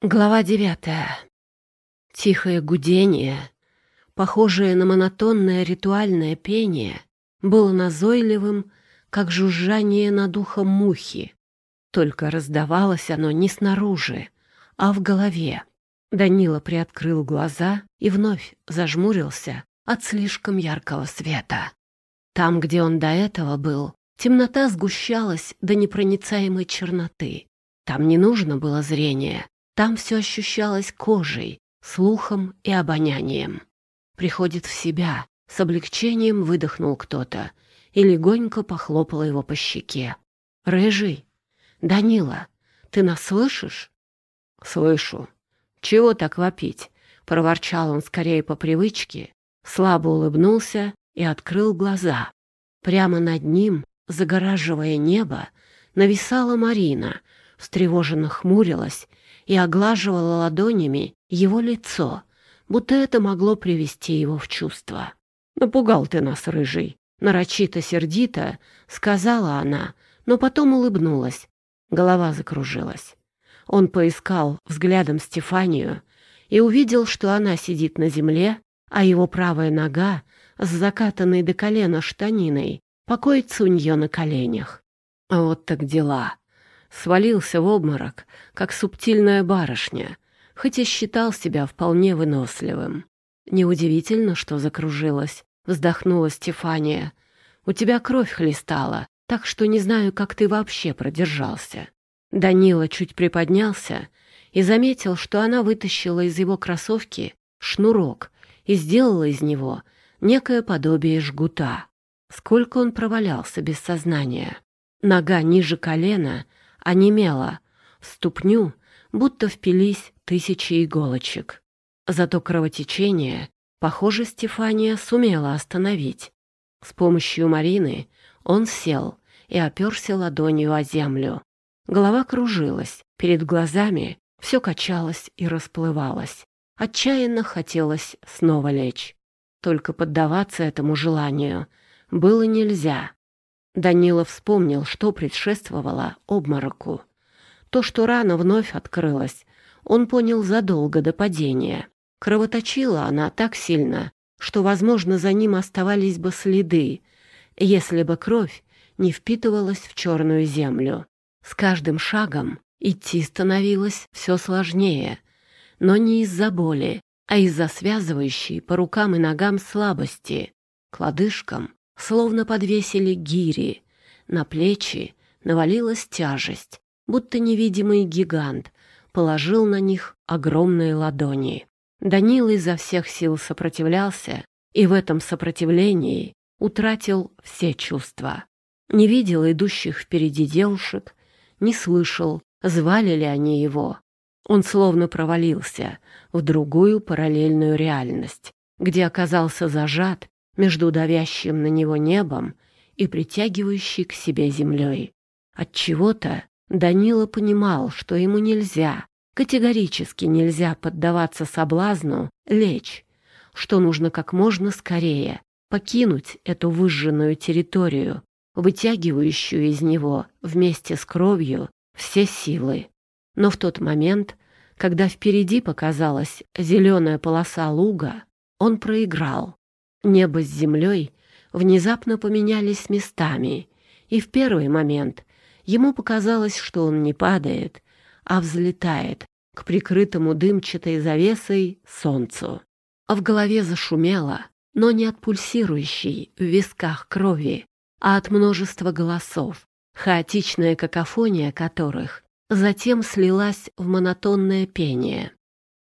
Глава девятая. Тихое гудение, похожее на монотонное ритуальное пение, было назойливым, как жужжание над ухом мухи. Только раздавалось оно не снаружи, а в голове. Данила приоткрыл глаза и вновь зажмурился от слишком яркого света. Там, где он до этого был, темнота сгущалась до непроницаемой черноты. Там не нужно было зрения, там все ощущалось кожей, слухом и обонянием. Приходит в себя, с облегчением выдохнул кто-то и легонько похлопал его по щеке. «Рыжий! Данила, ты нас слышишь?» «Слышу. Чего так вопить?» — проворчал он скорее по привычке, слабо улыбнулся и открыл глаза. Прямо над ним, загораживая небо, нависала Марина, встревоженно хмурилась и оглаживала ладонями его лицо, будто это могло привести его в чувство. «Напугал ты нас, рыжий!» Нарочито сердито сказала она, но потом улыбнулась. Голова закружилась. Он поискал взглядом Стефанию и увидел, что она сидит на земле, а его правая нога с закатанной до колена штаниной покоится у нее на коленях. Вот так дела свалился в обморок, как субтильная барышня, хоть и считал себя вполне выносливым. Неудивительно, что закружилась, вздохнула Стефания. У тебя кровь хлестала, так что не знаю, как ты вообще продержался. Данила чуть приподнялся и заметил, что она вытащила из его кроссовки шнурок и сделала из него некое подобие жгута. Сколько он провалялся без сознания. Нога ниже колена онемела, в ступню будто впились тысячи иголочек. Зато кровотечение, похоже, Стефания сумела остановить. С помощью Марины он сел и оперся ладонью о землю. Голова кружилась, перед глазами все качалось и расплывалось. Отчаянно хотелось снова лечь. Только поддаваться этому желанию было нельзя. Данила вспомнил, что предшествовало обмороку. То, что рана вновь открылась, он понял задолго до падения. Кровоточила она так сильно, что, возможно, за ним оставались бы следы, если бы кровь не впитывалась в черную землю. С каждым шагом идти становилось все сложнее, но не из-за боли, а из-за связывающей по рукам и ногам слабости. К лодыжкам словно подвесили гири. На плечи навалилась тяжесть, будто невидимый гигант положил на них огромные ладони. Данил изо всех сил сопротивлялся, и в этом сопротивлении утратил все чувства. Не видел идущих впереди девушек, не слышал, звали ли они его. Он словно провалился в другую параллельную реальность, где оказался зажат между давящим на него небом и притягивающей к себе землей. От чего-то Данила понимал, что ему нельзя, категорически нельзя поддаваться соблазну лечь, что нужно как можно скорее покинуть эту выжженную территорию, вытягивающую из него вместе с кровью все силы. Но в тот момент, когда впереди показалась зеленая полоса луга, он проиграл. Небо с землей внезапно поменялись местами, и в первый момент ему показалось, что он не падает, а взлетает к прикрытому дымчатой завесой солнцу. А в голове зашумело, но не от пульсирующей в висках крови, а от множества голосов, хаотичная какофония которых затем слилась в монотонное пение.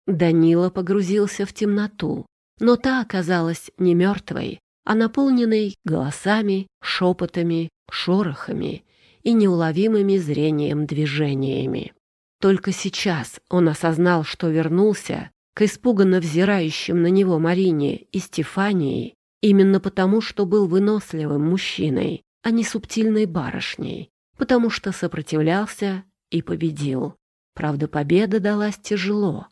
Данила погрузился в темноту, но та оказалась не мертвой, а наполненной голосами, шепотами, шорохами и неуловимыми зрением движениями. Только сейчас он осознал, что вернулся к испуганно взирающим на него Марине и Стефании именно потому, что был выносливым мужчиной, а не субтильной барышней, потому что сопротивлялся и победил. Правда, победа далась тяжело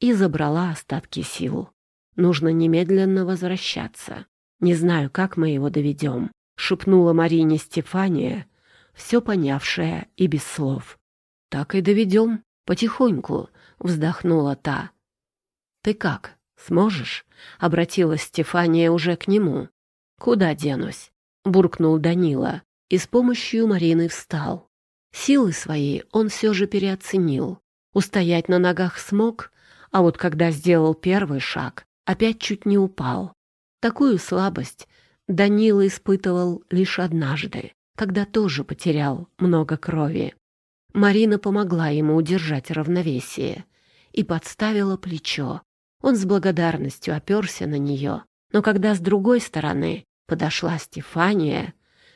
и забрала остатки сил. Нужно немедленно возвращаться. Не знаю, как мы его доведем», — шепнула Марине Стефания, все понявшая и без слов. «Так и доведем», Потихоньку вздохнула та. «Ты как, сможешь?» — обратилась Стефания уже к нему. «Куда денусь?» — буркнул Данила и с помощью Марины встал. Силы свои он все же переоценил. Устоять на ногах смог, а вот когда сделал первый шаг, опять чуть не упал. Такую слабость Данила испытывал лишь однажды, когда тоже потерял много крови. Марина помогла ему удержать равновесие и подставила плечо. Он с благодарностью оперся на нее, но когда с другой стороны подошла Стефания,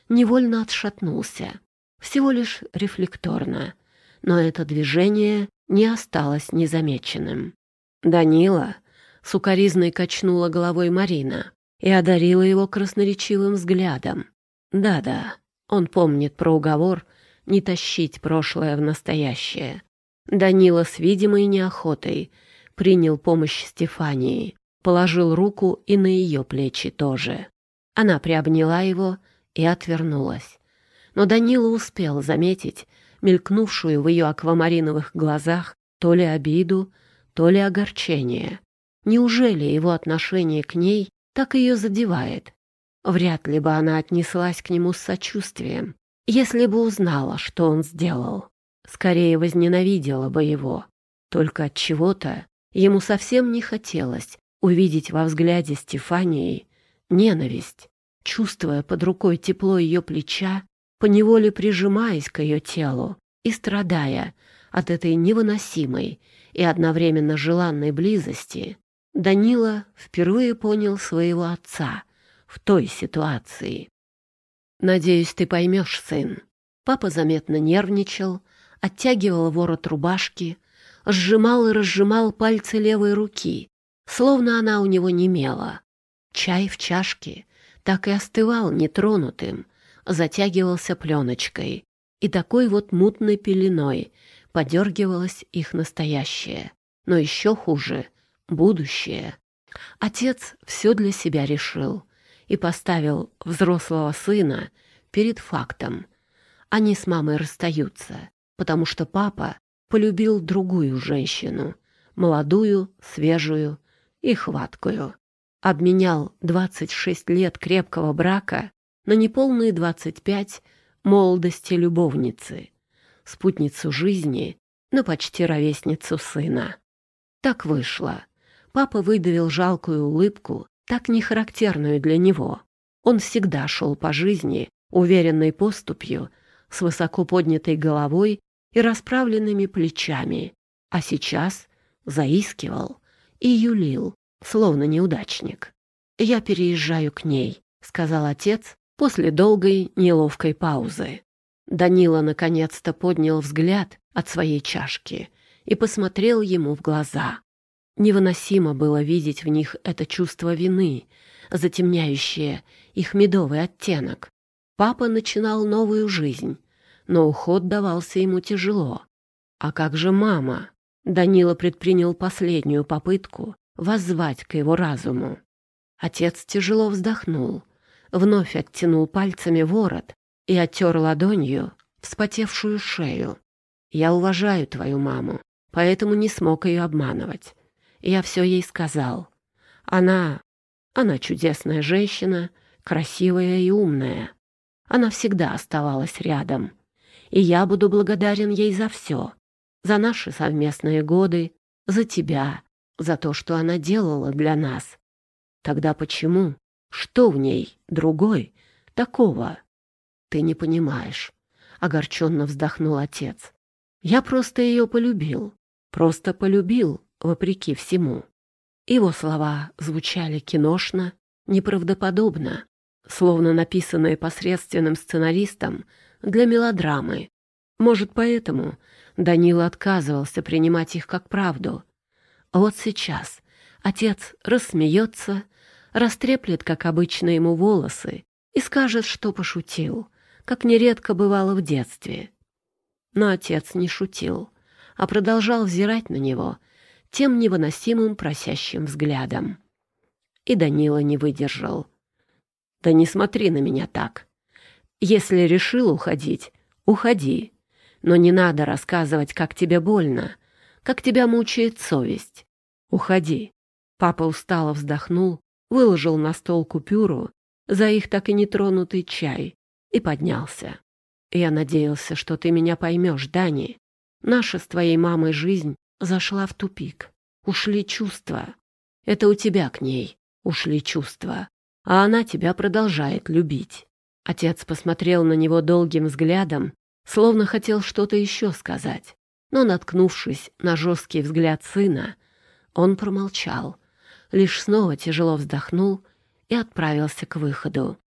невольно отшатнулся. Всего лишь рефлекторно, но это движение не осталось незамеченным. «Данила!» — сукоризной качнула головой Марина и одарила его красноречивым взглядом. «Да-да, он помнит про уговор не тащить прошлое в настоящее». Данила с видимой неохотой принял помощь Стефании, положил руку и на ее плечи тоже. Она приобняла его и отвернулась. Но Данила успел заметить мелькнувшую в ее аквамариновых глазах то ли обиду, то ли огорчение. Неужели его отношение к ней так ее задевает? Вряд ли бы она отнеслась к нему с сочувствием, если бы узнала, что он сделал. Скорее возненавидела бы его. Только от чего-то ему совсем не хотелось увидеть во взгляде Стефании ненависть. Чувствуя под рукой тепло ее плеча, поневоле прижимаясь к ее телу и страдая от этой невыносимой и одновременно желанной близости, Данила впервые понял своего отца в той ситуации. «Надеюсь, ты поймешь, сын». Папа заметно нервничал, оттягивал ворот рубашки, сжимал и разжимал пальцы левой руки, словно она у него немела. Чай в чашке так и остывал нетронутым, затягивался пленочкой, и такой вот мутной пеленой подергивалось их настоящее. Но еще хуже — будущее. Отец все для себя решил и поставил взрослого сына перед фактом. Они с мамой расстаются, потому что папа полюбил другую женщину, молодую, свежую и хваткую. Обменял 26 лет крепкого брака на неполные 25 молодости любовницы, спутницу жизни, но почти ровесницу сына. Так вышло. Папа выдавил жалкую улыбку, так нехарактерную для него. Он всегда шел по жизни, уверенной поступью, с высоко поднятой головой и расправленными плечами, а сейчас заискивал и юлил, словно неудачник. «Я переезжаю к ней», — сказал отец, после долгой неловкой паузы. Данила наконец-то поднял взгляд от своей чашки и посмотрел ему в глаза. Невыносимо было видеть в них это чувство вины, затемняющее их медовый оттенок. Папа начинал новую жизнь, но уход давался ему тяжело. А как же мама? Данила предпринял последнюю попытку воззвать к его разуму. Отец тяжело вздохнул — вновь оттянул пальцами ворот и оттер ладонью вспотевшую шею. «Я уважаю твою маму, поэтому не смог ее обманывать. Я все ей сказал. Она... она чудесная женщина, красивая и умная. Она всегда оставалась рядом. И я буду благодарен ей за все. За наши совместные годы, за тебя, за то, что она делала для нас. Тогда почему что в ней другой такого? Ты не понимаешь, — огорченно вздохнул отец. Я просто ее полюбил, просто полюбил, вопреки всему. Его слова звучали киношно, неправдоподобно, словно написанные посредственным сценаристом для мелодрамы. Может, поэтому Данила отказывался принимать их как правду. Вот сейчас отец рассмеется растреплет, как обычно, ему волосы и скажет, что пошутил, как нередко бывало в детстве. Но отец не шутил, а продолжал взирать на него тем невыносимым просящим взглядом. И Данила не выдержал. «Да не смотри на меня так. Если решил уходить, уходи. Но не надо рассказывать, как тебе больно, как тебя мучает совесть. Уходи. Папа устало вздохнул, выложил на стол купюру за их так и не тронутый чай и поднялся. Я надеялся, что ты меня поймешь, Дани. Наша с твоей мамой жизнь зашла в тупик. Ушли чувства. Это у тебя к ней ушли чувства. А она тебя продолжает любить. Отец посмотрел на него долгим взглядом, словно хотел что-то еще сказать. Но, наткнувшись на жесткий взгляд сына, он промолчал, лишь снова тяжело вздохнул и отправился к выходу.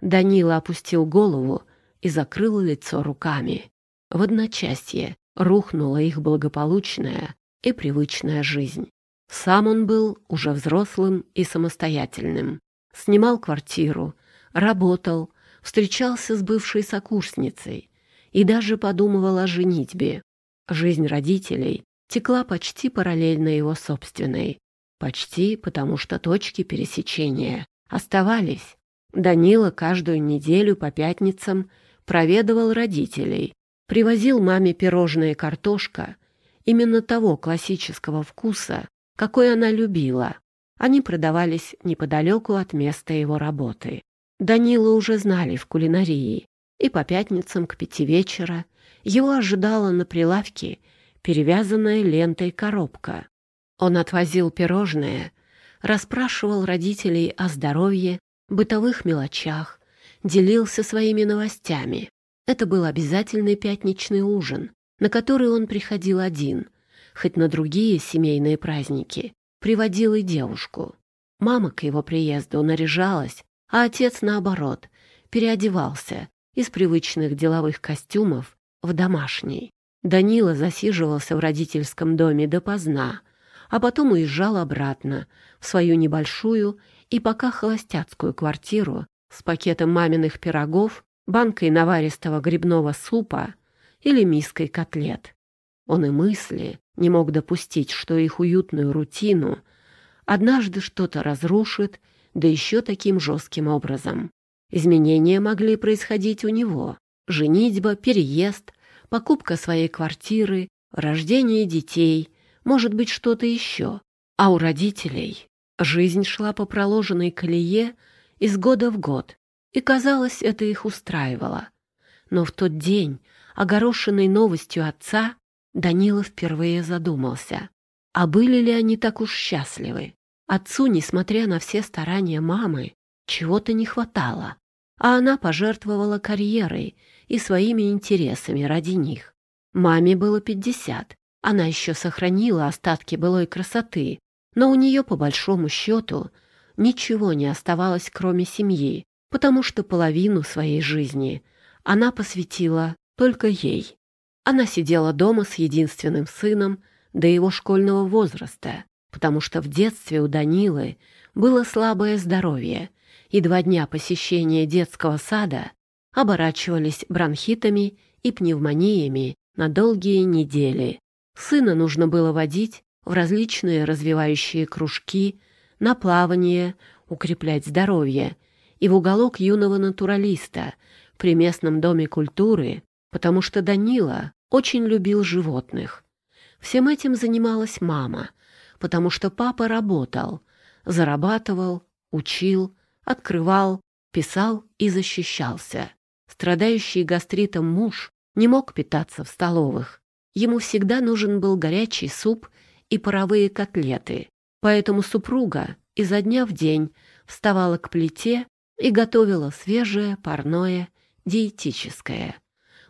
Данила опустил голову и закрыл лицо руками. В одночасье рухнула их благополучная и привычная жизнь. Сам он был уже взрослым и самостоятельным. Снимал квартиру, работал, встречался с бывшей сокурсницей и даже подумывал о женитьбе. Жизнь родителей текла почти параллельно его собственной. Почти потому, что точки пересечения оставались. Данила каждую неделю по пятницам проведывал родителей, привозил маме пирожные картошка именно того классического вкуса, какой она любила. Они продавались неподалеку от места его работы. Данила уже знали в кулинарии, и по пятницам к пяти вечера его ожидала на прилавке перевязанная лентой коробка. Он отвозил пирожные, расспрашивал родителей о здоровье, бытовых мелочах, делился своими новостями. Это был обязательный пятничный ужин, на который он приходил один, хоть на другие семейные праздники приводил и девушку. Мама к его приезду наряжалась, а отец, наоборот, переодевался из привычных деловых костюмов в домашний. Данила засиживался в родительском доме допоздна, а потом уезжал обратно в свою небольшую и пока холостяцкую квартиру с пакетом маминых пирогов, банкой наваристого грибного супа или миской котлет. Он и мысли не мог допустить, что их уютную рутину однажды что-то разрушит, да еще таким жестким образом. Изменения могли происходить у него. Женитьба, переезд, покупка своей квартиры, рождение детей, может быть, что-то еще. А у родителей жизнь шла по проложенной колее из года в год, и, казалось, это их устраивало. Но в тот день, огорошенный новостью отца, Данила впервые задумался, а были ли они так уж счастливы? Отцу, несмотря на все старания мамы, чего-то не хватало, а она пожертвовала карьерой и своими интересами ради них. Маме было пятьдесят, она еще сохранила остатки былой красоты, но у нее, по большому счету, ничего не оставалось, кроме семьи, потому что половину своей жизни она посвятила только ей. Она сидела дома с единственным сыном до его школьного возраста, потому что в детстве у Данилы было слабое здоровье, и два дня посещения детского сада оборачивались бронхитами и пневмониями на долгие недели. Сына нужно было водить в различные развивающие кружки, на плавание, укреплять здоровье и в уголок юного натуралиста при местном доме культуры, потому что Данила очень любил животных. Всем этим занималась мама, потому что папа работал, зарабатывал, учил, открывал, писал и защищался. Страдающий гастритом муж не мог питаться в столовых. Ему всегда нужен был горячий суп и паровые котлеты. Поэтому супруга изо дня в день вставала к плите и готовила свежее, парное, диетическое.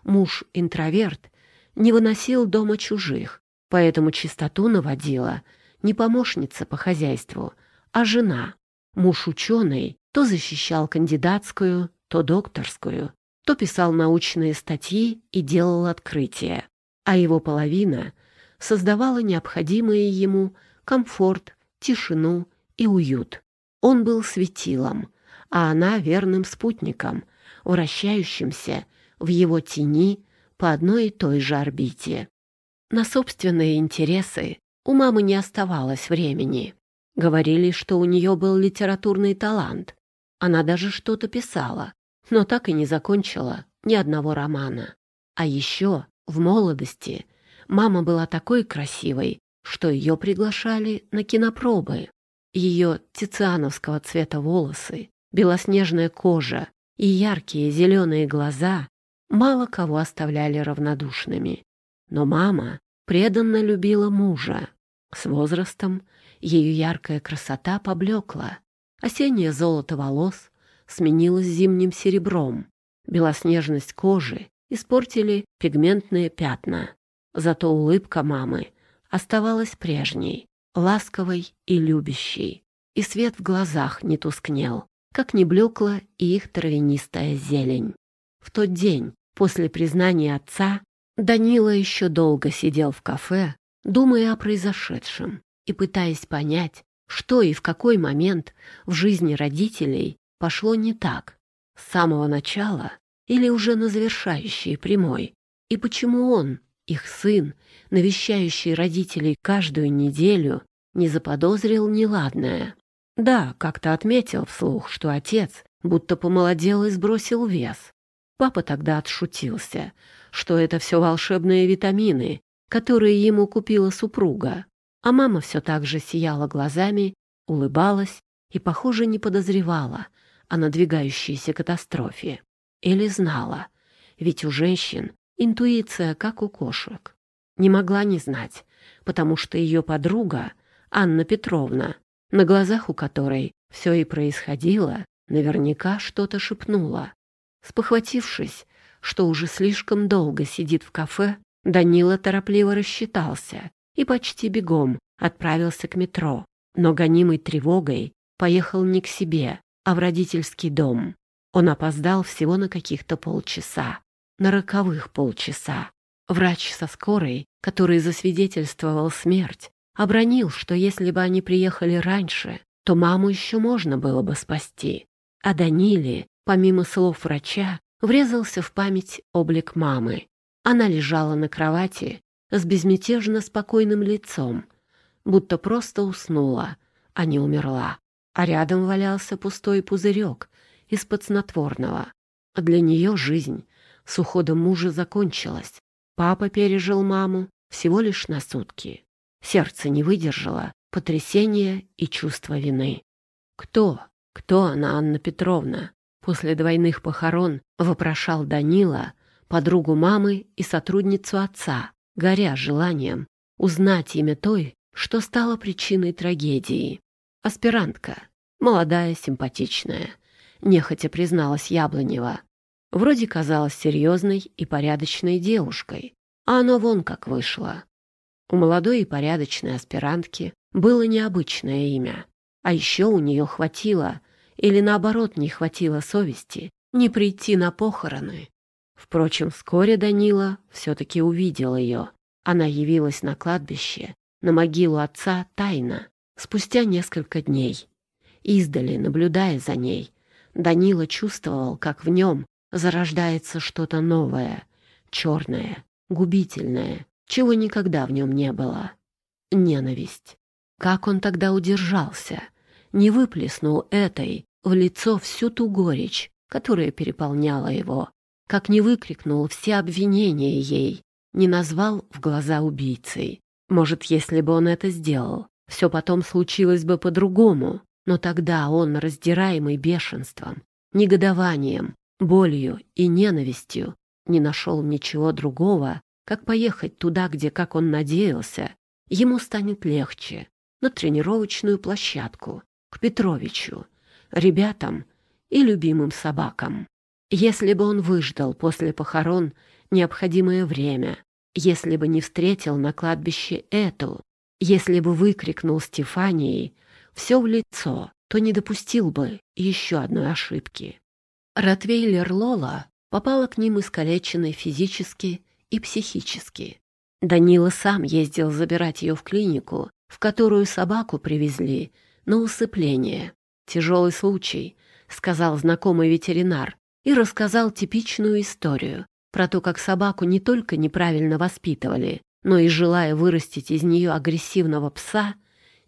Муж-интроверт не выносил дома чужих, поэтому чистоту наводила не помощница по хозяйству, а жена. Муж-ученый то защищал кандидатскую, то докторскую, то писал научные статьи и делал открытия, а его половина создавала необходимые ему комфорт, тишину и уют. Он был светилом, а она верным спутником, вращающимся в его тени по одной и той же орбите. На собственные интересы у мамы не оставалось времени. Говорили, что у нее был литературный талант. Она даже что-то писала, но так и не закончила ни одного романа. А еще В молодости мама была такой красивой, что ее приглашали на кинопробы. Ее тициановского цвета волосы, белоснежная кожа и яркие зеленые глаза мало кого оставляли равнодушными. Но мама преданно любила мужа. С возрастом ее яркая красота поблекла. Осеннее золото волос сменилось зимним серебром. Белоснежность кожи испортили пигментные пятна. Зато улыбка мамы оставалась прежней, ласковой и любящей. И свет в глазах не тускнел, как не блекла и их травянистая зелень. В тот день, после признания отца, Данила еще долго сидел в кафе, думая о произошедшем и пытаясь понять, что и в какой момент в жизни родителей пошло не так. С самого начала или уже на завершающей прямой? И почему он, их сын, навещающий родителей каждую неделю, не заподозрил неладное? Да, как-то отметил вслух, что отец будто помолодел и сбросил вес. Папа тогда отшутился, что это все волшебные витамины, которые ему купила супруга. А мама все так же сияла глазами, улыбалась и, похоже, не подозревала о надвигающейся катастрофе. Или знала, ведь у женщин интуиция, как у кошек. Не могла не знать, потому что ее подруга, Анна Петровна, на глазах у которой все и происходило, наверняка что-то шепнула. Спохватившись, что уже слишком долго сидит в кафе, Данила торопливо рассчитался и почти бегом отправился к метро, но гонимый тревогой поехал не к себе, а в родительский дом. Он опоздал всего на каких-то полчаса. На роковых полчаса. Врач со скорой, который засвидетельствовал смерть, обронил, что если бы они приехали раньше, то маму еще можно было бы спасти. А Даниле, помимо слов врача, врезался в память облик мамы. Она лежала на кровати с безмятежно спокойным лицом, будто просто уснула, а не умерла. А рядом валялся пустой пузырек из-под снотворного. Для нее жизнь с уходом мужа закончилась. Папа пережил маму всего лишь на сутки. Сердце не выдержало потрясения и чувства вины. Кто? Кто она, Анна Петровна? После двойных похорон вопрошал Данила, подругу мамы и сотрудницу отца, горя желанием узнать имя той, что стало причиной трагедии. Аспирантка, молодая, симпатичная, нехотя призналась Яблонева. Вроде казалась серьезной и порядочной девушкой, а оно вон как вышло. У молодой и порядочной аспирантки было необычное имя, а еще у нее хватило, или наоборот не хватило совести, не прийти на похороны. Впрочем, вскоре Данила все-таки увидел ее. Она явилась на кладбище, на могилу отца тайно, спустя несколько дней. Издали, наблюдая за ней, Данила чувствовал, как в нем зарождается что-то новое, черное, губительное, чего никогда в нем не было. Ненависть. Как он тогда удержался, не выплеснул этой в лицо всю ту горечь, которая переполняла его, как не выкрикнул все обвинения ей, не назвал в глаза убийцей. Может, если бы он это сделал, все потом случилось бы по-другому, но тогда он, раздираемый бешенством, негодованием, болью и ненавистью, не нашел ничего другого, как поехать туда, где, как он надеялся, ему станет легче, на тренировочную площадку, к Петровичу, ребятам и любимым собакам. Если бы он выждал после похорон необходимое время, если бы не встретил на кладбище эту, если бы выкрикнул Стефанией все в лицо, то не допустил бы еще одной ошибки. Ротвейлер Лола попала к ним искалеченной физически и психически. Данила сам ездил забирать ее в клинику, в которую собаку привезли на усыпление. «Тяжелый случай», — сказал знакомый ветеринар и рассказал типичную историю про то, как собаку не только неправильно воспитывали, но и, желая вырастить из нее агрессивного пса,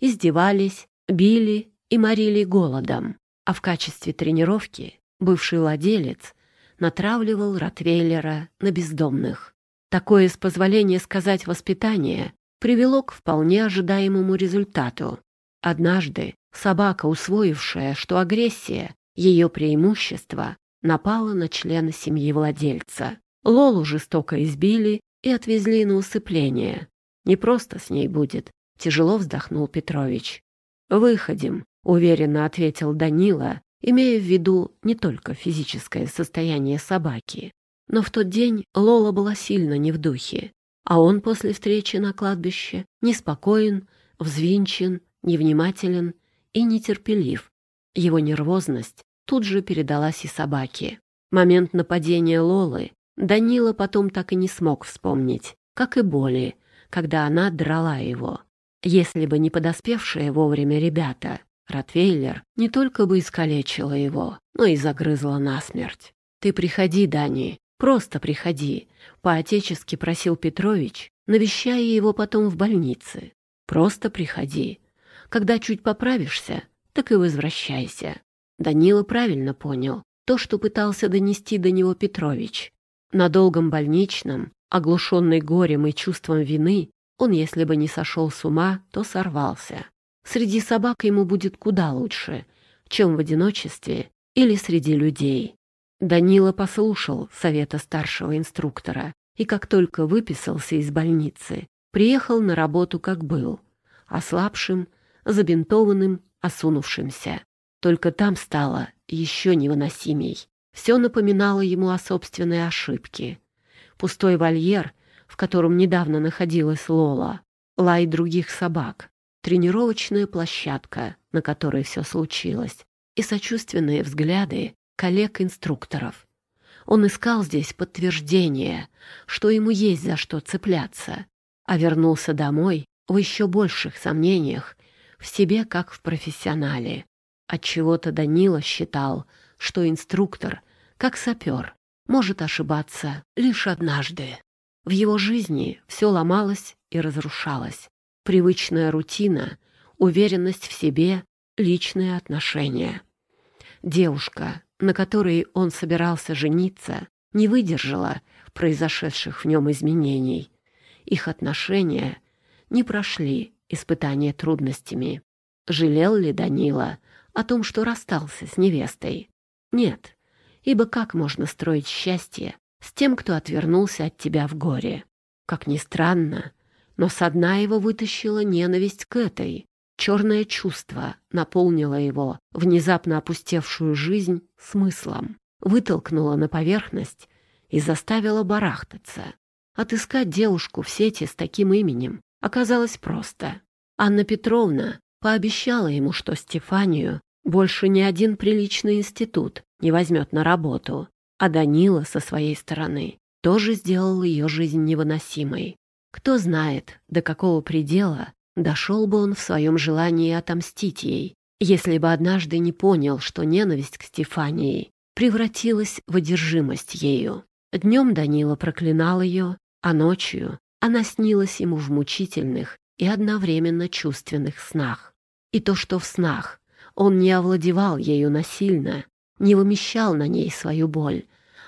издевались, били и морили голодом, а в качестве тренировки бывший владелец натравливал Ротвейлера на бездомных. Такое, с позволения сказать, воспитание привело к вполне ожидаемому результату. Однажды собака, усвоившая, что агрессия — ее преимущество, напала на члена семьи владельца. Лолу жестоко избили и отвезли на усыпление. Не просто с ней будет, тяжело вздохнул Петрович. «Выходим», — уверенно ответил Данила, имея в виду не только физическое состояние собаки. Но в тот день Лола была сильно не в духе, а он после встречи на кладбище неспокоен, взвинчен, невнимателен и нетерпелив. Его нервозность тут же передалась и собаке. Момент нападения Лолы Данила потом так и не смог вспомнить, как и боли, когда она драла его. Если бы не подоспевшие вовремя ребята, Ротвейлер не только бы искалечила его, но и загрызла насмерть. «Ты приходи, Дани, просто приходи», — по-отечески просил Петрович, навещая его потом в больнице. «Просто приходи. Когда чуть поправишься, так и возвращайся». Данила правильно понял то, что пытался донести до него Петрович. На долгом больничном, оглушенный горем и чувством вины, он, если бы не сошел с ума, то сорвался. Среди собак ему будет куда лучше, чем в одиночестве или среди людей. Данила послушал совета старшего инструктора и как только выписался из больницы, приехал на работу как был, ослабшим, забинтованным, осунувшимся. Только там стало еще невыносимей. Все напоминало ему о собственной ошибке. Пустой вольер, в котором недавно находилась Лола, лай других собак, тренировочная площадка, на которой все случилось, и сочувственные взгляды коллег-инструкторов. Он искал здесь подтверждение, что ему есть за что цепляться, а вернулся домой в еще больших сомнениях в себе, как в профессионале. Отчего-то Данила считал, что инструктор, как сапер, может ошибаться лишь однажды. В его жизни все ломалось и разрушалось. Привычная рутина, уверенность в себе, личные отношения. Девушка, на которой он собирался жениться, не выдержала произошедших в нем изменений. Их отношения не прошли испытания трудностями. Жалел ли Данила о том, что расстался с невестой? Нет, ибо как можно строить счастье с тем, кто отвернулся от тебя в горе? Как ни странно, но со дна его вытащила ненависть к этой. Черное чувство наполнило его, внезапно опустевшую жизнь, смыслом, вытолкнуло на поверхность и заставило барахтаться. Отыскать девушку в сети с таким именем оказалось просто. Анна Петровна пообещала ему, что Стефанию больше ни один приличный институт не возьмет на работу, а Данила со своей стороны тоже сделал ее жизнь невыносимой. Кто знает, до какого предела дошел бы он в своем желании отомстить ей, если бы однажды не понял, что ненависть к Стефании превратилась в одержимость ею. Днем Данила проклинал ее, а ночью она снилась ему в мучительных и одновременно чувственных снах. И то, что в снах он не овладевал ею насильно, не вымещал на ней свою боль,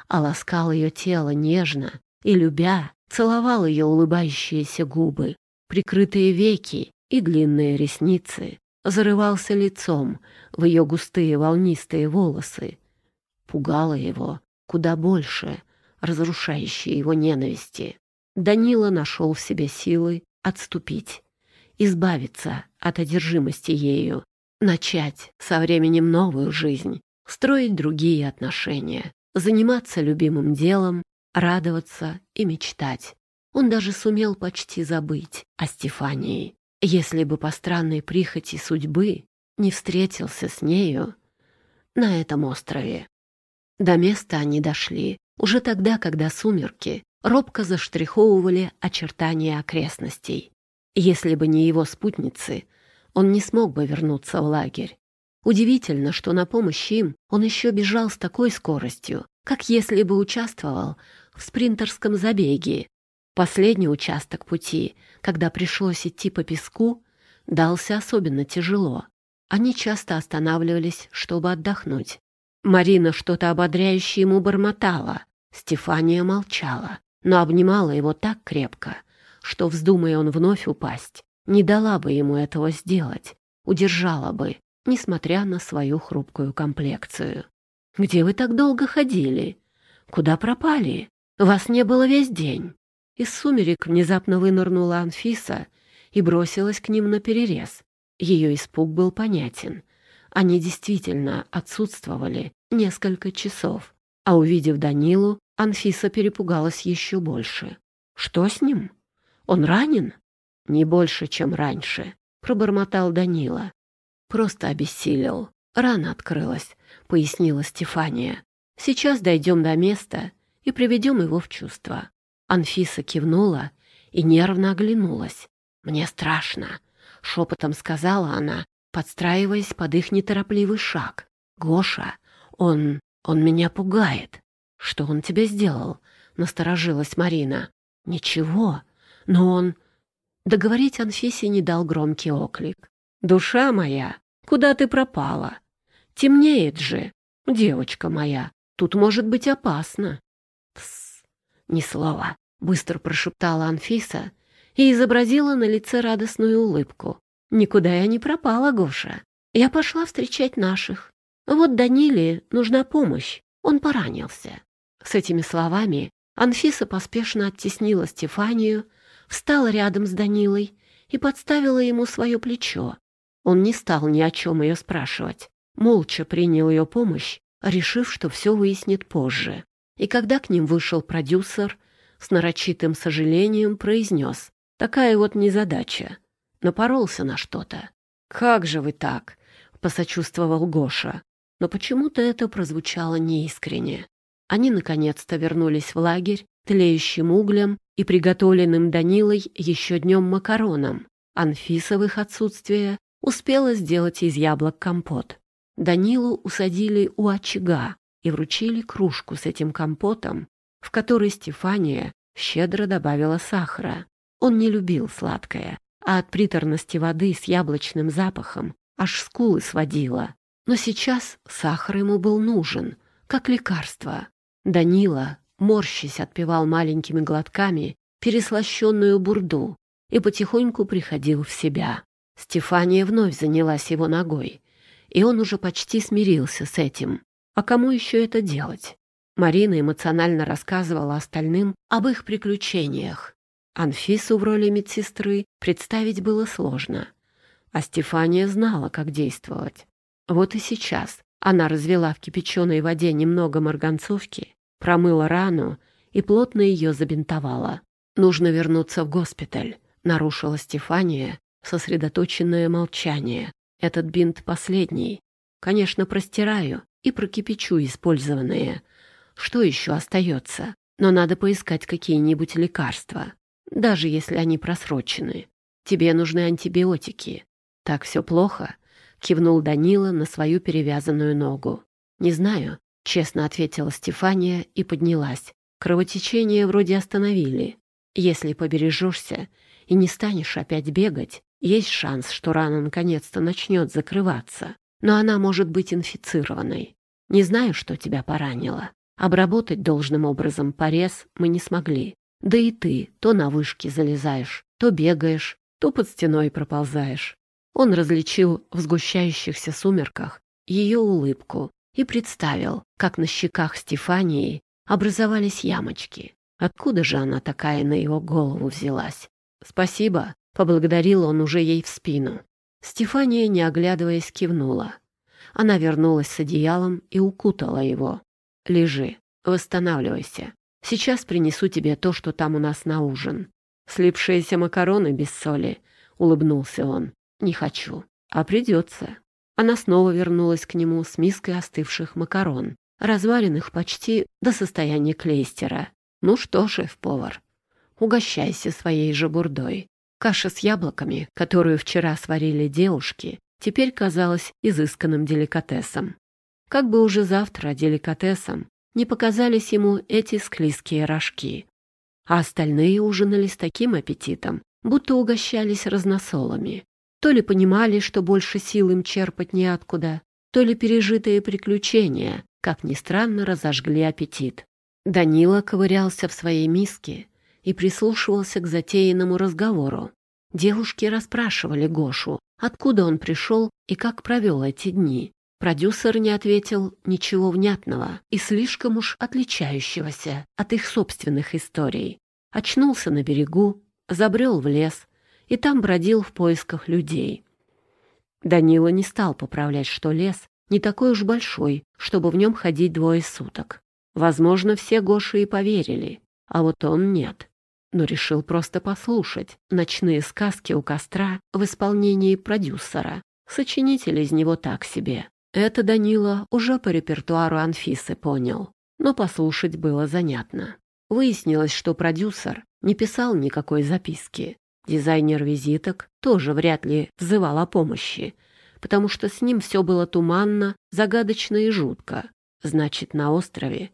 а ласкал ее тело нежно и, любя, целовал ее улыбающиеся губы, прикрытые веки и длинные ресницы, зарывался лицом в ее густые волнистые волосы, пугало его куда больше, разрушающей его ненависти. Данила нашел в себе силы отступить, избавиться от одержимости ею, начать со временем новую жизнь, строить другие отношения, заниматься любимым делом, радоваться и мечтать. Он даже сумел почти забыть о Стефании. Если бы по странной прихоти судьбы не встретился с нею на этом острове. До места они дошли уже тогда, когда сумерки робко заштриховывали очертания окрестностей. Если бы не его спутницы, он не смог бы вернуться в лагерь. Удивительно, что на помощь им он еще бежал с такой скоростью, как если бы участвовал в спринтерском забеге. Последний участок пути, когда пришлось идти по песку, дался особенно тяжело. Они часто останавливались, чтобы отдохнуть. Марина что-то ободряющее ему бормотала. Стефания молчала. но обнимала его так крепко, что, вздумая он вновь упасть, не дала бы ему этого сделать, удержала бы, несмотря на свою хрупкую комплекцию. «Где вы так долго ходили? Куда пропали? Вас не было весь день». Из сумерек внезапно вынырнула Анфиса и бросилась к ним на перерез. Ее испуг был понятен. Они действительно отсутствовали несколько часов, а увидев Данилу, Анфиса перепугалась еще больше. «Что с ним? Он ранен?» «Не больше, чем раньше», — пробормотал Данила. «Просто обессилел. Рана открылась», — пояснила Стефания. «Сейчас дойдем до места и приведем его в чувство». Анфиса кивнула и нервно оглянулась. «Мне страшно», — шепотом сказала она, подстраиваясь под их неторопливый шаг. «Гоша, он... он меня пугает». «Что он тебе сделал?» — насторожилась Марина. «Ничего, но он...» Договорить Анфисе не дал громкий оклик. «Душа моя, куда ты пропала? Темнеет же, девочка моя, тут может быть опасно». «Тссс, ни слова», — быстро прошептала Анфиса и изобразила на лице радостную улыбку. «Никуда я не пропала, Гоша. Я пошла встречать наших. Вот Даниле нужна помощь, он поранился». С этими словами Анфиса поспешно оттеснила Стефанию, встала рядом с Данилой и подставила ему свое плечо. Он не стал ни о чем ее спрашивать, молча принял ее помощь, решив, что все выяснит позже. И когда к ним вышел продюсер, с нарочитым сожалением произнес «Такая вот незадача. Напоролся на что-то». «Как же вы так?» — посочувствовал Гоша. Но почему-то это прозвучало неискренне. Они наконец-то вернулись в лагерь, тлеющим углем и приготовленным Данилой еще днем макароном. Анфиса в их отсутствие успела сделать из яблок компот. Данилу усадили у очага и вручили кружку с этим компотом, в которой Стефания щедро добавила сахара. Он не любил сладкое, а от приторности воды с яблочным запахом аж скулы сводила. Но сейчас сахар ему был нужен, как лекарство. Данила, морщись, отпивал маленькими глотками переслащенную бурду и потихоньку приходил в себя. Стефания вновь занялась его ногой, и он уже почти смирился с этим. А кому еще это делать? Марина эмоционально рассказывала остальным об их приключениях. Анфису в роли медсестры представить было сложно, а Стефания знала, как действовать. Вот и сейчас она развела в кипяченой воде немного марганцовки промыла рану и плотно ее забинтовала. «Нужно вернуться в госпиталь», — нарушила Стефания сосредоточенное молчание. «Этот бинт последний. Конечно, простираю и прокипячу использованные. Что еще остается? Но надо поискать какие-нибудь лекарства, даже если они просрочены. Тебе нужны антибиотики. Так все плохо?» — кивнул Данила на свою перевязанную ногу. «Не знаю, Честно ответила Стефания и поднялась. Кровотечение вроде остановили. Если побережешься и не станешь опять бегать, есть шанс, что рана наконец-то начнет закрываться. Но она может быть инфицированной. Не знаю, что тебя поранило. Обработать должным образом порез мы не смогли. Да и ты то на вышке залезаешь, то бегаешь, то под стеной проползаешь. Он различил в сгущающихся сумерках ее улыбку и представил, как на щеках Стефании образовались ямочки. Откуда же она такая на его голову взялась? «Спасибо», — поблагодарил он уже ей в спину. Стефания, не оглядываясь, кивнула. Она вернулась с одеялом и укутала его. «Лежи, восстанавливайся. Сейчас принесу тебе то, что там у нас на ужин. Слипшиеся макароны без соли», — улыбнулся он. «Не хочу. А придется. Она снова вернулась к нему с миской остывших макарон, разваренных почти до состояния клейстера. «Ну что, шеф-повар, угощайся своей же бурдой». Каша с яблоками, которую вчера сварили девушки, теперь казалась изысканным деликатесом. Как бы уже завтра деликатесом не показались ему эти склизкие рожки. А остальные ужинали с таким аппетитом, будто угощались разносолами. То ли понимали, что больше сил им черпать неоткуда, то ли пережитые приключения, как ни странно, разожгли аппетит. Данила ковырялся в своей миске и прислушивался к затеянному разговору. Девушки расспрашивали Гошу, откуда он пришел и как провел эти дни. Продюсер не ответил ничего внятного и слишком уж отличающегося от их собственных историй. Очнулся на берегу, забрел в лес и там бродил в поисках людей. Данила не стал поправлять, что лес не такой уж большой, чтобы в нем ходить двое суток. Возможно, все Гоши и поверили, а вот он нет. Но решил просто послушать ночные сказки у костра в исполнении продюсера. Сочинитель из него так себе. Это Данила уже по репертуару Анфисы понял, но послушать было занятно. Выяснилось, что продюсер не писал никакой записки. Дизайнер визиток тоже вряд ли взывал о помощи, потому что с ним все было туманно, загадочно и жутко. Значит, на острове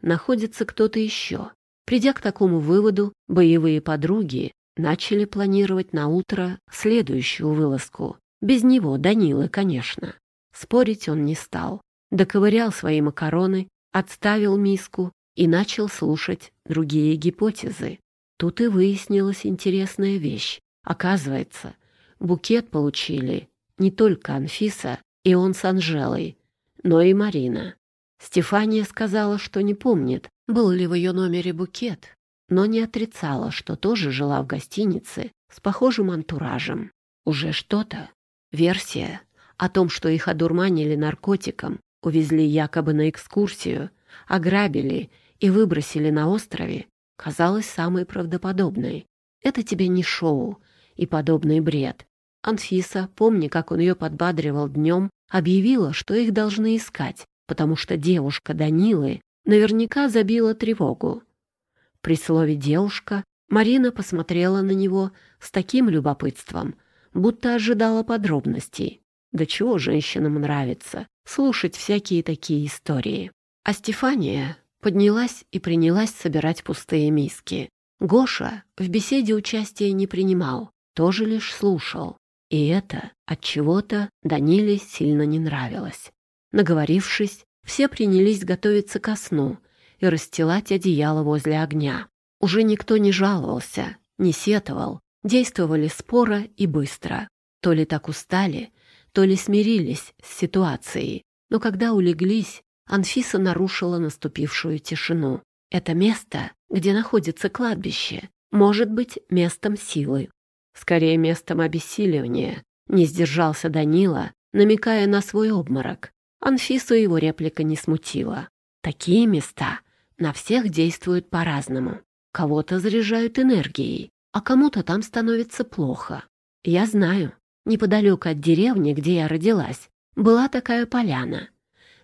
находится кто-то еще. Придя к такому выводу, боевые подруги начали планировать на утро следующую вылазку. Без него, Данилы, конечно. Спорить он не стал. Доковырял свои макароны, отставил миску и начал слушать другие гипотезы. Тут и выяснилась интересная вещь. Оказывается, букет получили не только Анфиса и он с Анжелой, но и Марина. Стефания сказала, что не помнит, был ли в ее номере букет, но не отрицала, что тоже жила в гостинице с похожим антуражем. Уже что-то. Версия о том, что их одурманили наркотиком, увезли якобы на экскурсию, ограбили и выбросили на острове, казалась самой правдоподобной. Это тебе не шоу и подобный бред. Анфиса, помни, как он ее подбадривал днем, объявила, что их должны искать, потому что девушка Данилы наверняка забила тревогу. При слове «девушка» Марина посмотрела на него с таким любопытством, будто ожидала подробностей. Да чего женщинам нравится слушать всякие такие истории. А Стефания поднялась и принялась собирать пустые миски. Гоша в беседе участия не принимал, тоже лишь слушал. И это от чего-то Даниле сильно не нравилось. Наговорившись, все принялись готовиться ко сну и расстилать одеяло возле огня. Уже никто не жаловался, не сетовал, действовали споро и быстро. То ли так устали, то ли смирились с ситуацией, но когда улеглись, Анфиса нарушила наступившую тишину. Это место, где находится кладбище, может быть местом силы. Скорее, местом обессиливания. Не сдержался Данила, намекая на свой обморок. Анфису его реплика не смутила. Такие места на всех действуют по-разному. Кого-то заряжают энергией, а кому-то там становится плохо. Я знаю, Неподалеку от деревни, где я родилась, была такая поляна.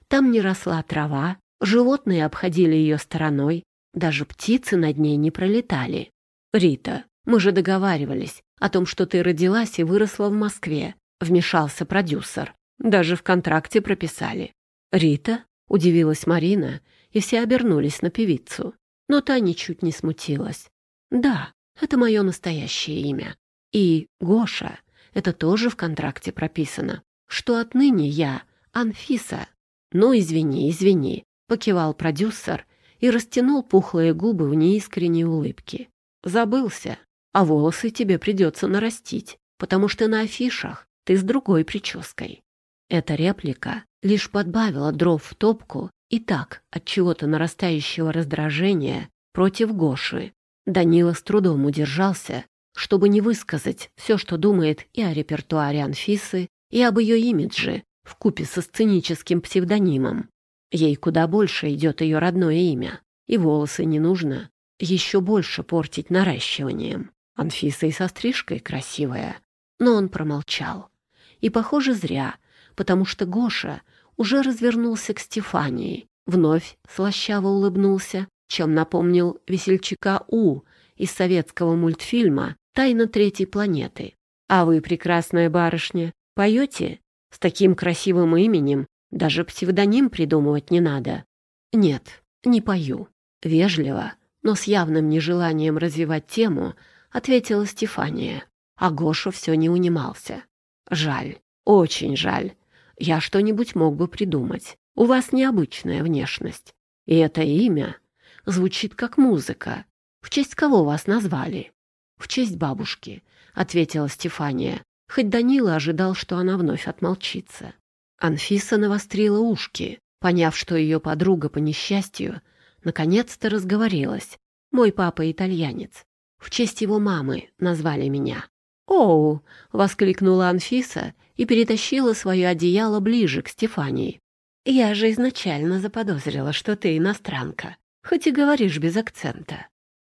Там не росла трава, животные обходили ее стороной, даже птицы над ней не пролетали. «Рита, мы же договаривались о том, что ты родилась и выросла в Москве», — вмешался продюсер. «Даже в контракте прописали». «Рита?» — удивилась Марина, и все обернулись на певицу. Но та ничуть не смутилась. «Да, это мое настоящее имя. И Гоша это тоже в контракте прописано, что отныне я Анфиса. Ну, извини, извини, покивал продюсер и растянул пухлые губы в неискренней улыбке. Забылся, а волосы тебе придется нарастить, потому что на афишах ты с другой прической. Эта реплика лишь подбавила дров в топку и так от чего-то нарастающего раздражения против Гоши. Данила с трудом удержался чтобы не высказать все, что думает и о репертуаре Анфисы, и об ее имидже в купе со сценическим псевдонимом. Ей куда больше идет ее родное имя, и волосы не нужно еще больше портить наращиванием. Анфиса и со стрижкой красивая. Но он промолчал. И, похоже, зря, потому что Гоша уже развернулся к Стефании, вновь слащаво улыбнулся, чем напомнил весельчака У из советского мультфильма Тайна третьей планеты. А вы, прекрасная барышня, поете? С таким красивым именем даже псевдоним придумывать не надо. Нет, не пою. Вежливо, но с явным нежеланием развивать тему, ответила Стефания. А Гоша все не унимался. Жаль, очень жаль. Я что-нибудь мог бы придумать. У вас необычная внешность. И это имя звучит как музыка. В честь кого вас назвали?» «В честь бабушки», — ответила Стефания, хоть Данила ожидал, что она вновь отмолчится. Анфиса навострила ушки, поняв, что ее подруга по несчастью наконец-то разговорилась. «Мой папа итальянец. В честь его мамы назвали меня». «Оу!» — воскликнула Анфиса и перетащила свое одеяло ближе к Стефании. «Я же изначально заподозрила, что ты иностранка, хоть и говоришь без акцента.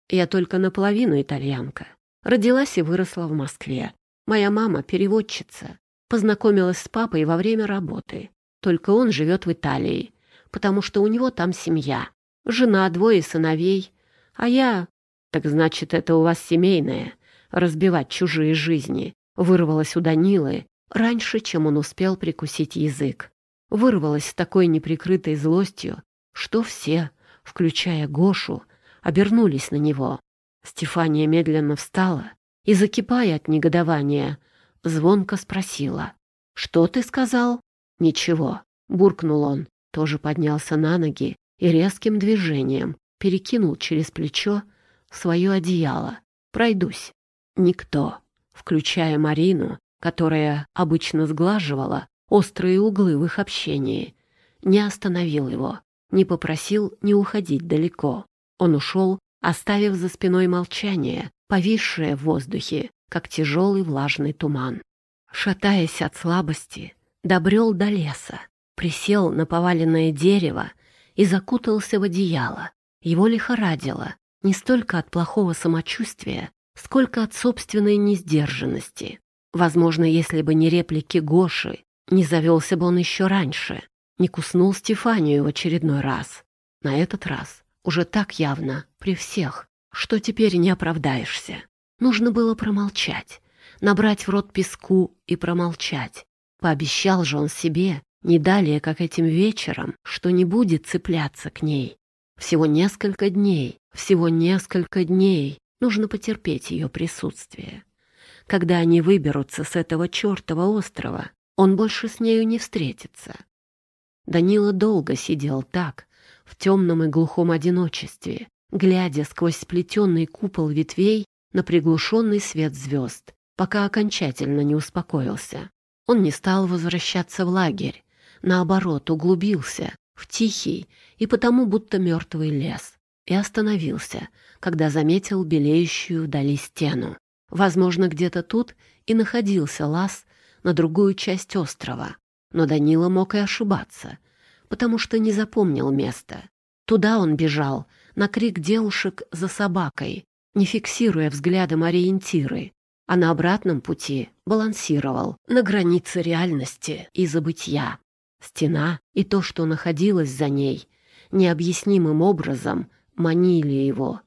Я только наполовину итальянка. Родилась и выросла в Москве. Моя мама — переводчица. Познакомилась с папой во время работы. Только он живет в Италии, потому что у него там семья. Жена, двое сыновей. А я... Так значит, это у вас семейное. Разбивать чужие жизни. Вырвалась у Данилы раньше, чем он успел прикусить язык. Вырвалась с такой неприкрытой злостью, что все, включая Гошу, обернулись на него. Стефания медленно встала и, закипая от негодования, звонко спросила. «Что ты сказал?» «Ничего», — буркнул он, тоже поднялся на ноги и резким движением перекинул через плечо свое одеяло. «Пройдусь». Никто, включая Марину, которая обычно сглаживала острые углы в их общении, не остановил его, не попросил не уходить далеко. Он ушел, оставив за спиной молчание, повисшее в воздухе, как тяжелый влажный туман. Шатаясь от слабости, добрел до леса, присел на поваленное дерево и закутался в одеяло. Его лихорадило не столько от плохого самочувствия, сколько от собственной несдержанности. Возможно, если бы не реплики Гоши, не завелся бы он еще раньше, не куснул Стефанию в очередной раз. На этот раз уже так явно, при всех, что теперь не оправдаешься. Нужно было промолчать, набрать в рот песку и промолчать. Пообещал же он себе, не далее, как этим вечером, что не будет цепляться к ней. Всего несколько дней, всего несколько дней нужно потерпеть ее присутствие. Когда они выберутся с этого чертова острова, он больше с нею не встретится. Данила долго сидел так, в темном и глухом одиночестве, глядя сквозь сплетенный купол ветвей на приглушенный свет звезд, пока окончательно не успокоился. Он не стал возвращаться в лагерь, наоборот, углубился в тихий и потому будто мертвый лес и остановился, когда заметил белеющую вдали стену. Возможно, где-то тут и находился лаз на другую часть острова, но Данила мог и ошибаться, потому что не запомнил места. Туда он бежал, на крик девушек за собакой, не фиксируя взглядом ориентиры, а на обратном пути балансировал на границе реальности и забытья. Стена и то, что находилось за ней, необъяснимым образом манили его.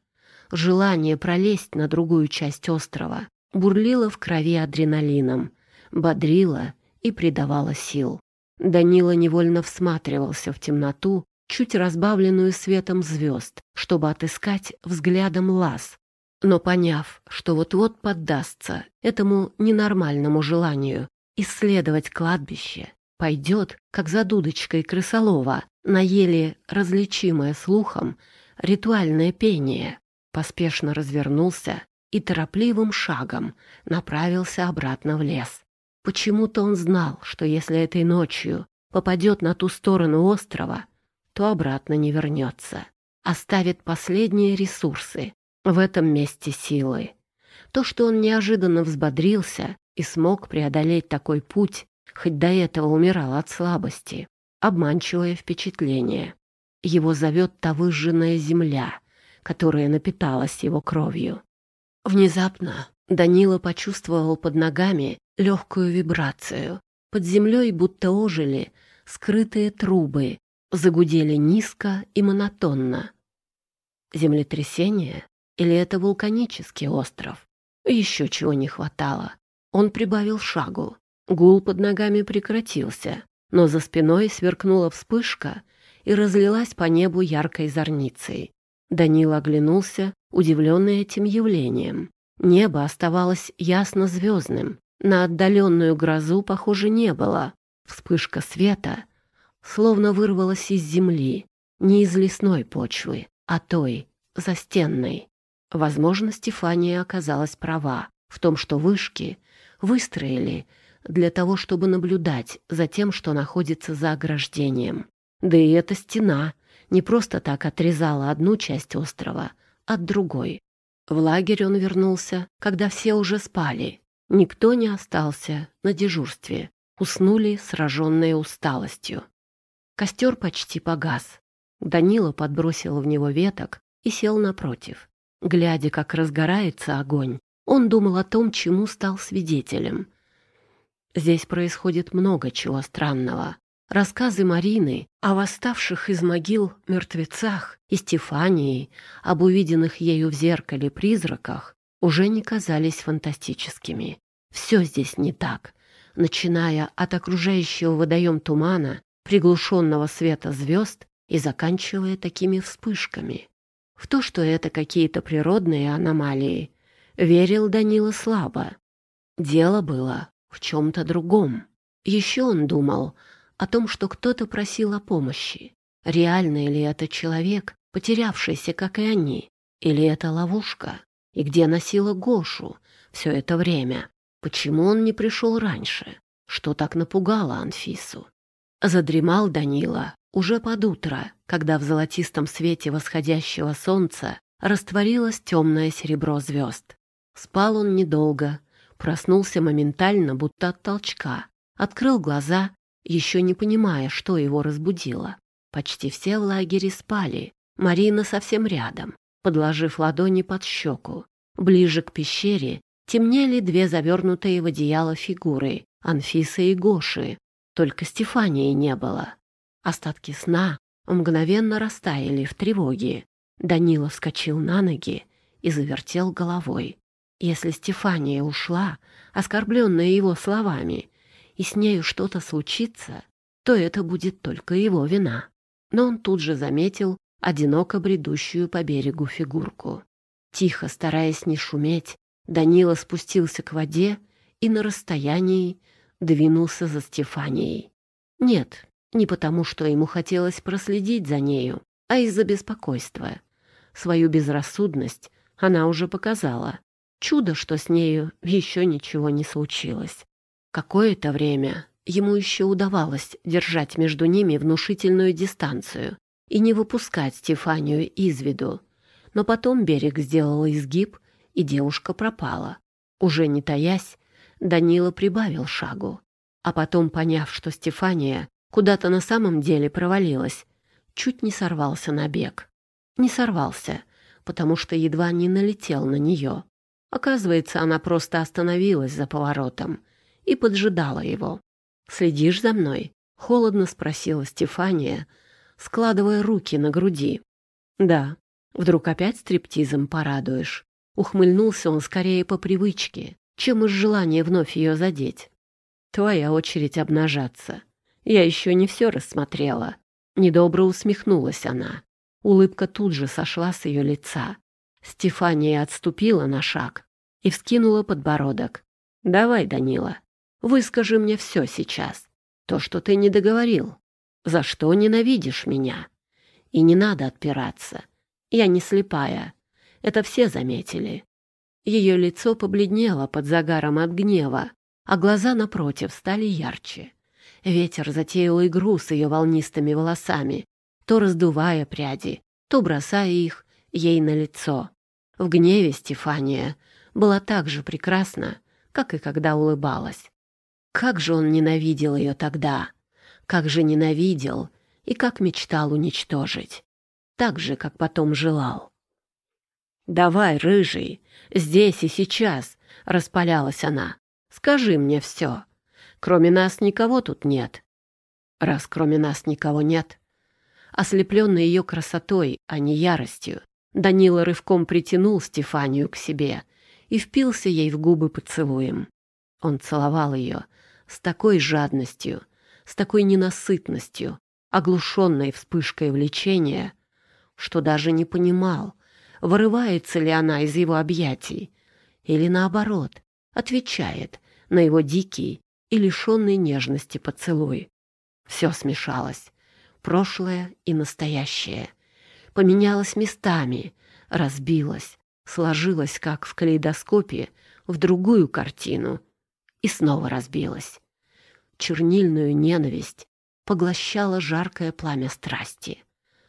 Желание пролезть на другую часть острова бурлило в крови адреналином, бодрило и придавало сил. Данила невольно всматривался в темноту, чуть разбавленную светом звезд, чтобы отыскать взглядом лаз, но поняв, что вот-вот поддастся этому ненормальному желанию исследовать кладбище, пойдет, как за дудочкой крысолова, на еле различимое слухом ритуальное пение, поспешно развернулся и торопливым шагом направился обратно в лес. Почему-то он знал, что если этой ночью попадет на ту сторону острова, то обратно не вернется. Оставит последние ресурсы, в этом месте силы. То, что он неожиданно взбодрился и смог преодолеть такой путь, хоть до этого умирал от слабости, обманчивое впечатление. Его зовет та выжженная земля, которая напиталась его кровью. Внезапно Данила почувствовал под ногами легкую вибрацию. Под землей будто ожили скрытые трубы, загудели низко и монотонно. Землетрясение или это вулканический остров? Еще чего не хватало. Он прибавил шагу. Гул под ногами прекратился, но за спиной сверкнула вспышка и разлилась по небу яркой зорницей. Данил оглянулся, удивленный этим явлением. Небо оставалось ясно звездным. На отдаленную грозу, похоже, не было. Вспышка света словно вырвалась из земли, не из лесной почвы, а той, застенной. Возможно, Стефания оказалась права в том, что вышки выстроили для того, чтобы наблюдать за тем, что находится за ограждением. Да и эта стена не просто так отрезала одну часть острова от другой. В лагерь он вернулся, когда все уже спали. Никто не остался на дежурстве. Уснули, сраженные усталостью. Костер почти погас. Данила подбросил в него веток и сел напротив. Глядя, как разгорается огонь, он думал о том, чему стал свидетелем. Здесь происходит много чего странного. Рассказы Марины о восставших из могил мертвецах и Стефании, об увиденных ею в зеркале призраках, уже не казались фантастическими. Все здесь не так, начиная от окружающего водоем тумана, приглушенного света звезд и заканчивая такими вспышками. В то, что это какие-то природные аномалии, верил Данила слабо. Дело было в чем-то другом. Еще он думал о том, что кто-то просил о помощи. Реальный ли это человек, потерявшийся, как и они, или это ловушка? И где носила Гошу все это время? Почему он не пришел раньше? Что так напугало Анфису? Задремал Данила уже под утро, когда в золотистом свете восходящего солнца растворилось темное серебро звезд. Спал он недолго, проснулся моментально, будто от толчка, открыл глаза, еще не понимая, что его разбудило. Почти все в лагере спали, Марина совсем рядом, подложив ладони под щеку. Ближе к пещере темнели две завернутые в одеяло фигуры — Анфиса и Гоши. Только Стефании не было. Остатки сна мгновенно растаяли в тревоге. Данила вскочил на ноги и завертел головой. Если Стефания ушла, оскорбленная его словами, и с нею что-то случится, то это будет только его вина. Но он тут же заметил одиноко бредущую по берегу фигурку. Тихо, стараясь не шуметь, Данила спустился к воде и на расстоянии двинулся за Стефанией. Нет, не потому, что ему хотелось проследить за нею, а из-за беспокойства. Свою безрассудность она уже показала. Чудо, что с нею еще ничего не случилось. Какое-то время ему еще удавалось держать между ними внушительную дистанцию и не выпускать Стефанию из виду. Но потом берег сделал изгиб, и девушка пропала. Уже не таясь, Данила прибавил шагу. А потом, поняв, что Стефания куда-то на самом деле провалилась, чуть не сорвался на бег. Не сорвался, потому что едва не налетел на нее. Оказывается, она просто остановилась за поворотом и поджидала его. «Следишь за мной?» — холодно спросила Стефания, складывая руки на груди. «Да. Вдруг опять стриптизом порадуешь?» Ухмыльнулся он скорее по привычке, чем из желания вновь ее задеть. «Твоя очередь обнажаться. Я еще не все рассмотрела». Недобро усмехнулась она. Улыбка тут же сошла с ее лица. Стефания отступила на шаг и вскинула подбородок. «Давай, Данила, выскажи мне все сейчас. То, что ты не договорил. За что ненавидишь меня? И не надо отпираться. Я не слепая. Это все заметили. Ее лицо побледнело под загаром от гнева, а глаза напротив стали ярче. Ветер затеял игру с ее волнистыми волосами, то раздувая пряди, то бросая их ей на лицо. В гневе Стефания была так же прекрасна, как и когда улыбалась. Как же он ненавидел ее тогда! Как же ненавидел и как мечтал уничтожить! Так же, как потом желал. «Давай, рыжий, здесь и сейчас», — распалялась она. «Скажи мне все. Кроме нас никого тут нет». Раз кроме нас никого нет, ослепленный ее красотой, а не яростью, Данила рывком притянул Стефанию к себе и впился ей в губы поцелуем. Он целовал ее с такой жадностью, с такой ненасытностью, оглушенной вспышкой влечения, что даже не понимал, вырывается ли она из его объятий, или наоборот, отвечает на его дикий и лишенный нежности поцелуй. Все смешалось, прошлое и настоящее, поменялась местами, разбилась, сложилась, как в калейдоскопе, в другую картину и снова разбилась. Чернильную ненависть поглощала жаркое пламя страсти.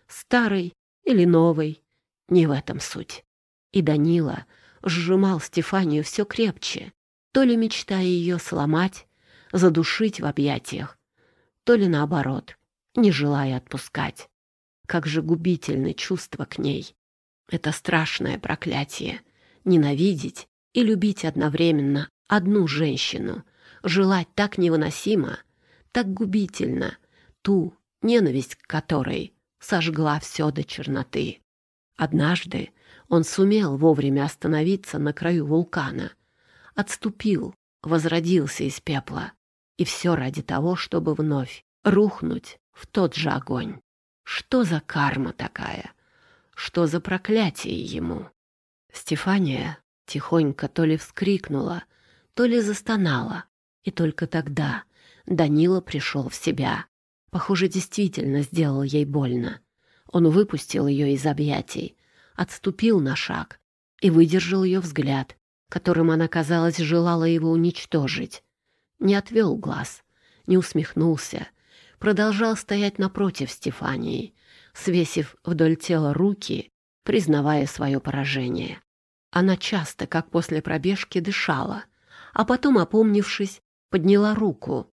Старый или новый, не в этом суть. И Данила сжимал Стефанию все крепче, то ли мечтая ее сломать, задушить в объятиях, то ли наоборот, не желая отпускать. Как же губительны чувства к ней. Это страшное проклятие — ненавидеть и любить одновременно одну женщину, желать так невыносимо, так губительно, ту, ненависть к которой сожгла все до черноты. Однажды он сумел вовремя остановиться на краю вулкана, отступил, возродился из пепла, и все ради того, чтобы вновь рухнуть в тот же огонь. Что за карма такая? Что за проклятие ему? Стефания тихонько то ли вскрикнула, то ли застонала, и только тогда Данила пришел в себя. Похоже, действительно сделал ей больно. Он выпустил ее из объятий, отступил на шаг и выдержал ее взгляд, которым она, казалось, желала его уничтожить. Не отвел глаз, не усмехнулся, продолжал стоять напротив Стефании, свесив вдоль тела руки, признавая свое поражение. Она часто, как после пробежки, дышала, а потом, опомнившись, подняла руку.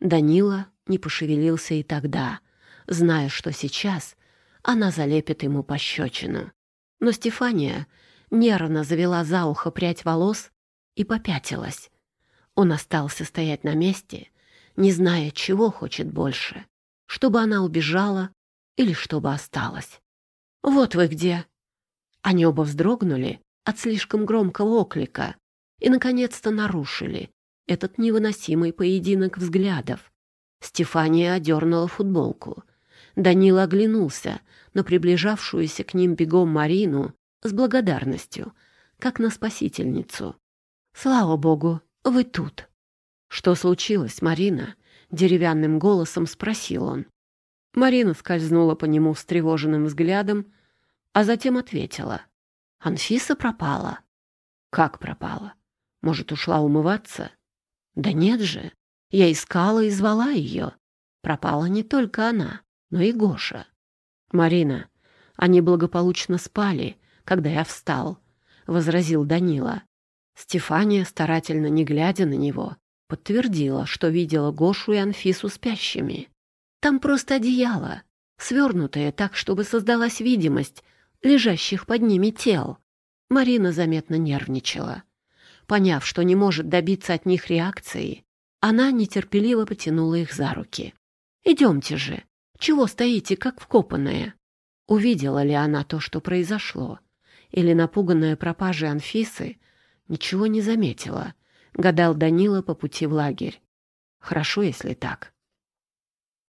Данила не пошевелился и тогда, зная, что сейчас она залепит ему пощечину. Но Стефания нервно завела за ухо прядь волос и попятилась. Он остался стоять на месте, не зная, чего хочет больше, чтобы она убежала или чтобы осталась. «Вот вы где!» Они оба вздрогнули от слишком громкого оклика и, наконец-то, нарушили этот невыносимый поединок взглядов. Стефания одернула футболку. Данила оглянулся на приближавшуюся к ним бегом Марину с благодарностью, как на спасительницу. «Слава богу, вы тут!» «Что случилось, Марина?» — деревянным голосом спросил он. Марина скользнула по нему встревоженным взглядом, а затем ответила. «Анфиса пропала». «Как пропала? Может, ушла умываться?» «Да нет же, я искала и звала ее. Пропала не только она, но и Гоша. Марина, они благополучно спали, когда я встал», — возразил Данила. Стефания, старательно не глядя на него, подтвердила, что видела Гошу и Анфису спящими. Там просто одеяло, свернутое так, чтобы создалась видимость лежащих под ними тел. Марина заметно нервничала. Поняв, что не может добиться от них реакции, она нетерпеливо потянула их за руки. «Идемте же! Чего стоите, как вкопанные?» Увидела ли она то, что произошло? Или напуганная пропажей Анфисы ничего не заметила? Гадал Данила по пути в лагерь. Хорошо, если так.